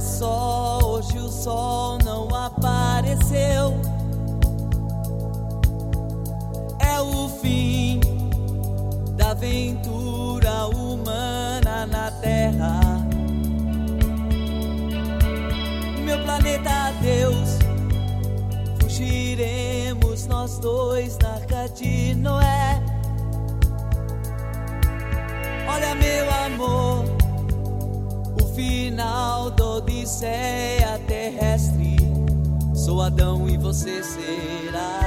Só, hoje o sol não apareceu. É o fim da aventura humana na Terra. Meu planeta, Deus, fugiremos nós dois na arca de Noé. Olha, meu amor final da Odisseia terrestre. Sou Adão e você será.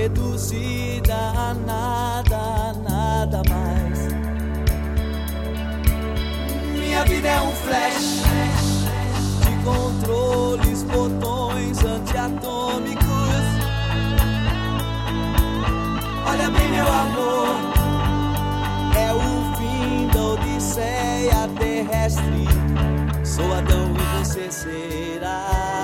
Reduzida a nada, nada mais. Minha vida é um flash de controles, botões antiatômicos. Olha bem, meu amor, é o fim da Odisseia terrestre. Sou Adão e você será.